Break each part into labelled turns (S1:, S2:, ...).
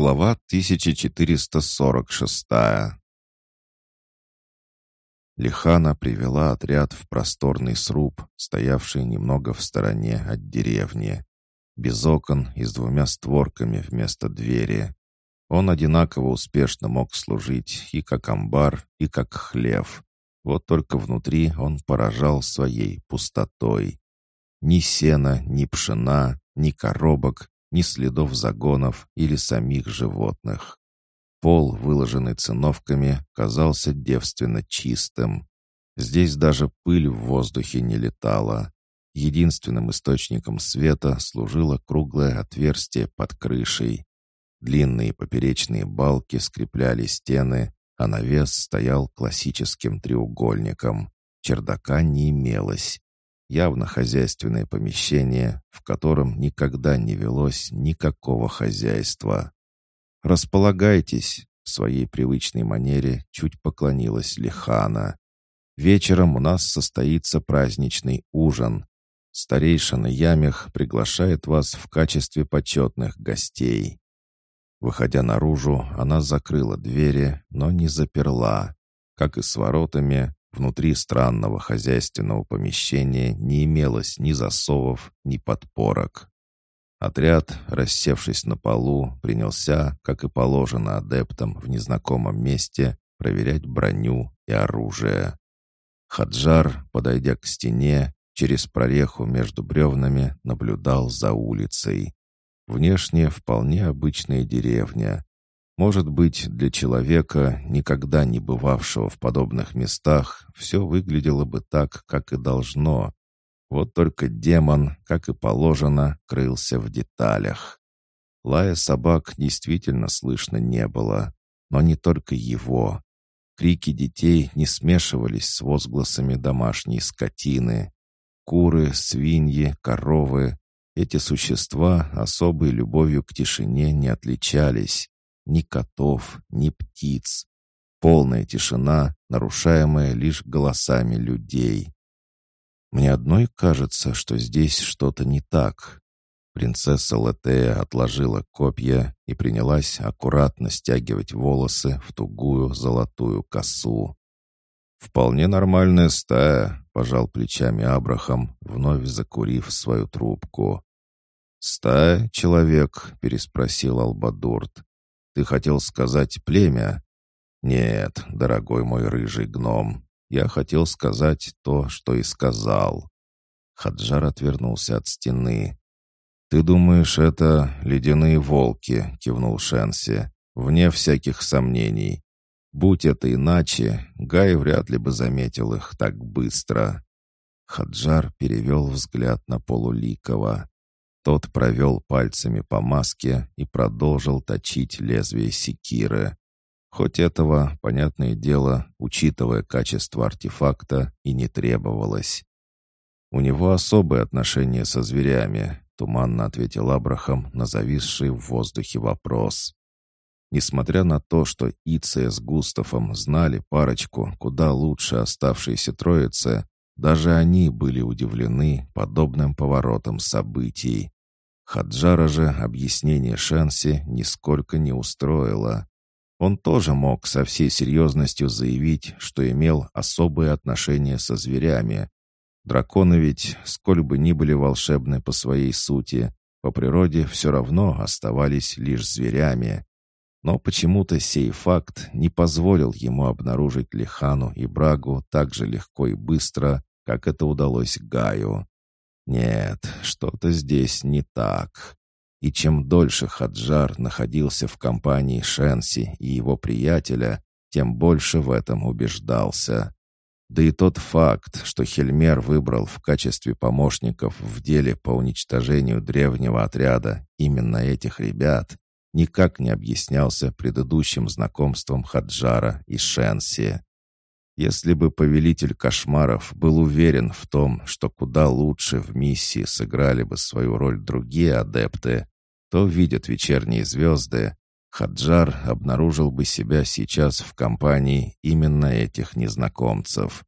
S1: Глава 1446 Лихана привела отряд в просторный сруб, стоявший немного в стороне от деревни. Без окон и с двумя створками вместо двери. Он одинаково успешно мог служить и как амбар, и как хлев. Вот только внутри он поражал своей пустотой. Ни сена, ни пшена, ни коробок, ни следов загонов или самих животных. Пол, выложенный циновками, казался девственно чистым. Здесь даже пыль в воздухе не летала. Единственным источником света служило круглое отверстие под крышей. Длинные поперечные балки скрепляли стены, а навес стоял классическим треугольником. Чердака не имелось. Явно хозяйственное помещение, в котором никогда не велось никакого хозяйства. «Располагайтесь», — в своей привычной манере чуть поклонилась Лихана. «Вечером у нас состоится праздничный ужин. Старейшина Ямех приглашает вас в качестве почетных гостей». Выходя наружу, она закрыла двери, но не заперла. Как и с воротами, Внутри странного хозяйственного помещения не имелось ни засовов, ни подпорок. Отряд, рассевшись на полу, принялся, как и положено адептам в незнакомом месте, проверять броню и оружие. Хаджар, подойдя к стене, через прореху между бревнами наблюдал за улицей. Внешне вполне обычная деревня, может быть, для человека, никогда не бывавшего в подобных местах, все выглядело бы так, как и должно. Вот только демон, как и положено, крылся в деталях. Лая собак действительно слышно не было, но не только его. Крики детей не смешивались с возгласами домашней скотины. Куры, свиньи, коровы — эти существа особой любовью к тишине не отличались ни котов, ни птиц. Полная тишина, нарушаемая лишь голосами людей. Мне одной кажется, что здесь что-то не так. Принцесса Латея отложила копья и принялась аккуратно стягивать волосы в тугую золотую косу. «Вполне нормальная стая», — пожал плечами Абрахам, вновь закурив свою трубку. «Стая, человек?» — переспросил Албадурт. Ты хотел сказать племя? Нет, дорогой мой рыжий гном, я хотел сказать то, что и сказал. Хаджар отвернулся от стены. «Ты думаешь, это ледяные волки?» — кивнул Шенси. «Вне всяких сомнений. Будь это иначе, Гай вряд ли бы заметил их так быстро». Хаджар перевел взгляд на Полуликова. Тот провел пальцами по маске и продолжил точить лезвие секиры. Хоть этого, понятное дело, учитывая качество артефакта, и не требовалось. «У него особое отношение со зверями», — туманно ответил Абрахам на зависший в воздухе вопрос. Несмотря на то, что Иция с Густавом знали парочку куда лучше оставшейся троицы, даже они были удивлены подобным поворотом событий. Хаджара же объяснение Шенси нисколько не устроило. Он тоже мог со всей серьезностью заявить, что имел особые отношения со зверями. Драконы ведь, сколь бы ни были волшебны по своей сути, по природе все равно оставались лишь зверями. Но почему-то сей факт не позволил ему обнаружить Лихану и Брагу так же легко и быстро, как это удалось Гаю. Нет, что-то здесь не так. И чем дольше Хаджар находился в компании Шенси и его приятеля, тем больше в этом убеждался. Да и тот факт, что Хельмер выбрал в качестве помощников в деле по уничтожению древнего отряда именно этих ребят, никак не объяснялся предыдущим знакомством Хаджара и Шенси. Если бы повелитель кошмаров был уверен в том, что куда лучше в миссии сыграли бы свою роль другие адепты, то, видят вечерние звезды, Хаджар обнаружил бы себя сейчас в компании именно этих незнакомцев.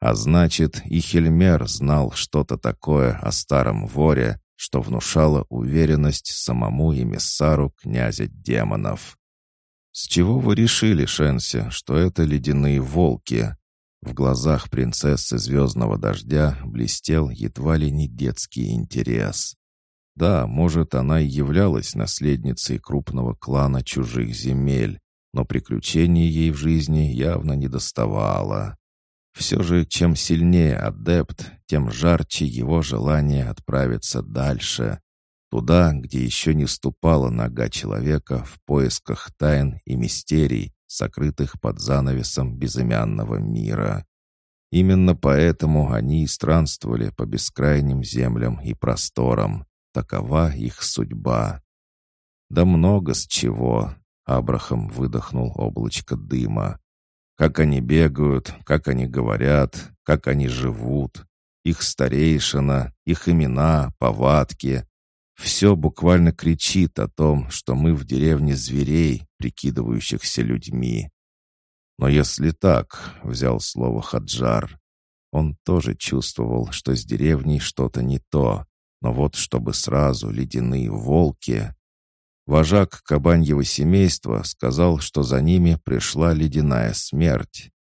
S1: А значит, и Хельмер знал что-то такое о старом воре, что внушало уверенность самому эмиссару князя демонов. «С чего вы решили, Шенси, что это ледяные волки?» В глазах принцессы Звездного Дождя блестел едва ли не детский интерес. Да, может, она и являлась наследницей крупного клана чужих земель, но приключений ей в жизни явно не доставало. Все же, чем сильнее адепт, тем жарче его желание отправиться дальше, туда, где еще не ступала нога человека в поисках тайн и мистерий, сокрытых под занавесом безымянного мира. Именно поэтому они и странствовали по бескрайним землям и просторам. Такова их судьба. Да много с чего. Абрахам выдохнул облачко дыма. Как они бегают, как они говорят, как они живут. Их старейшина, их имена, повадки. Все буквально кричит о том, что мы в деревне зверей, прикидывающихся людьми. Но если так, — взял слово Хаджар, — он тоже чувствовал, что с деревней что-то не то. Но вот чтобы сразу ледяные волки... Вожак кабаньего семейства сказал, что за ними пришла ледяная смерть.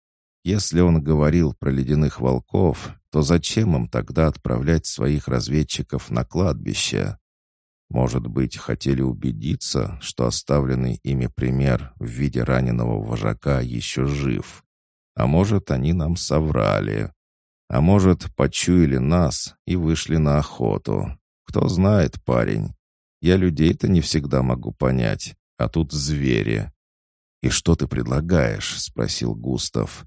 S1: Если он говорил про ледяных волков, то зачем им тогда отправлять своих разведчиков на кладбище? Может быть, хотели убедиться, что оставленный ими пример в виде раненого вожака еще жив. А может, они нам соврали. А может, почуяли нас и вышли на охоту. Кто знает, парень. Я людей-то не всегда могу понять, а тут звери. «И что ты предлагаешь?» — спросил Густав.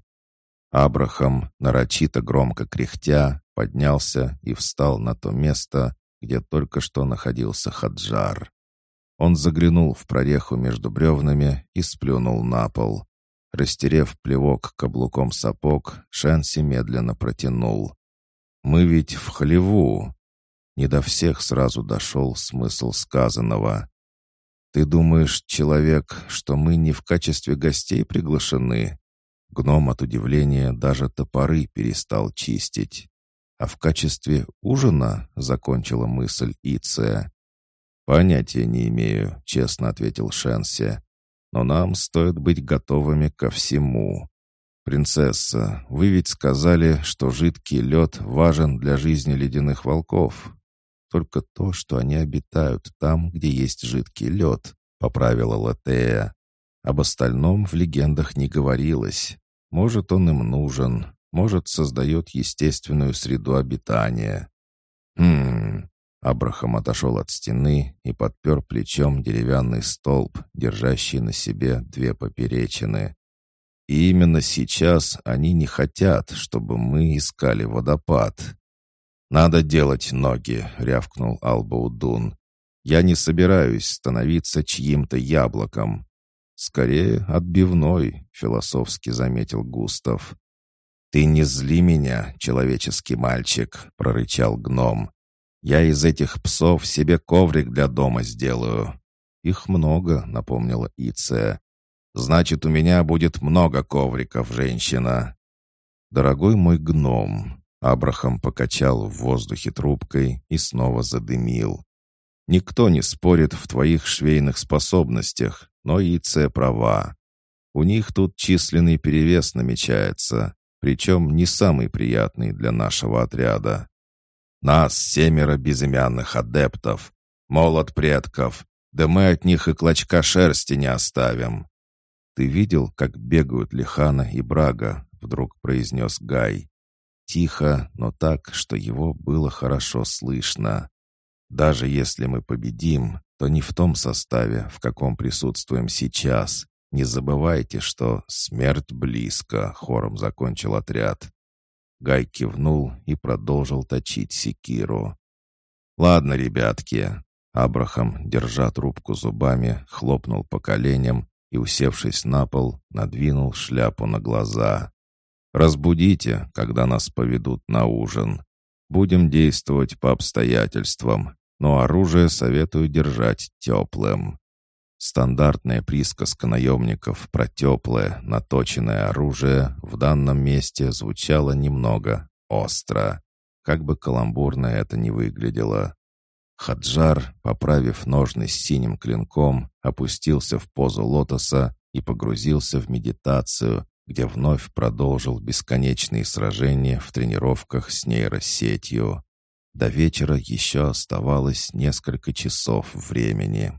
S1: Абрахам, нарочито громко кряхтя, поднялся и встал на то место, где только что находился Хаджар. Он заглянул в прореху между бревнами и сплюнул на пол. Растерев плевок каблуком сапог, Шенси медленно протянул. «Мы ведь в хлеву!» Не до всех сразу дошел смысл сказанного. «Ты думаешь, человек, что мы не в качестве гостей приглашены?» Гном от удивления даже топоры перестал чистить. «А в качестве ужина?» — закончила мысль Иция. «Понятия не имею», — честно ответил Шенси. «Но нам стоит быть готовыми ко всему. Принцесса, вы ведь сказали, что жидкий лед важен для жизни ледяных волков только то, что они обитают там, где есть жидкий лед», — поправила Латея. Об остальном в легендах не говорилось. Может, он им нужен, может, создает естественную среду обитания. «Хм...» Абрахам отошел от стены и подпер плечом деревянный столб, держащий на себе две поперечины. И именно сейчас они не хотят, чтобы мы искали водопад. «Надо делать ноги», — рявкнул Албаудун. «Я не собираюсь становиться чьим-то яблоком». «Скорее, отбивной», — философски заметил Густав. «Ты не зли меня, человеческий мальчик», — прорычал гном. «Я из этих псов себе коврик для дома сделаю». «Их много», — напомнила Иция. «Значит, у меня будет много ковриков, женщина». «Дорогой мой гном, Абрахам покачал в воздухе трубкой и снова задымил. «Никто не спорит в твоих швейных способностях, но Ице права. У них тут численный перевес намечается, причем не самый приятный для нашего отряда. Нас семеро безымянных адептов, молот предков, да мы от них и клочка шерсти не оставим». «Ты видел, как бегают Лихана и Брага?» — вдруг произнес Гай. Тихо, но так, что его было хорошо слышно. Даже если мы победим, то не в том составе, в каком присутствуем сейчас. Не забывайте, что смерть близко, хором закончил отряд. Гай кивнул и продолжил точить секиру. «Ладно, ребятки». Абрахам, держа трубку зубами, хлопнул по коленям и, усевшись на пол, надвинул шляпу на глаза. Разбудите, когда нас поведут на ужин. Будем действовать по обстоятельствам, но оружие советую держать теплым. Стандартная присказка наемников про теплое, наточенное оружие в данном месте звучала немного остро, как бы каламбурно это ни выглядело. Хаджар, поправив ножны с синим клинком, опустился в позу лотоса и погрузился в медитацию, где вновь продолжил бесконечные сражения в тренировках с нейросетью. До вечера еще оставалось несколько часов времени.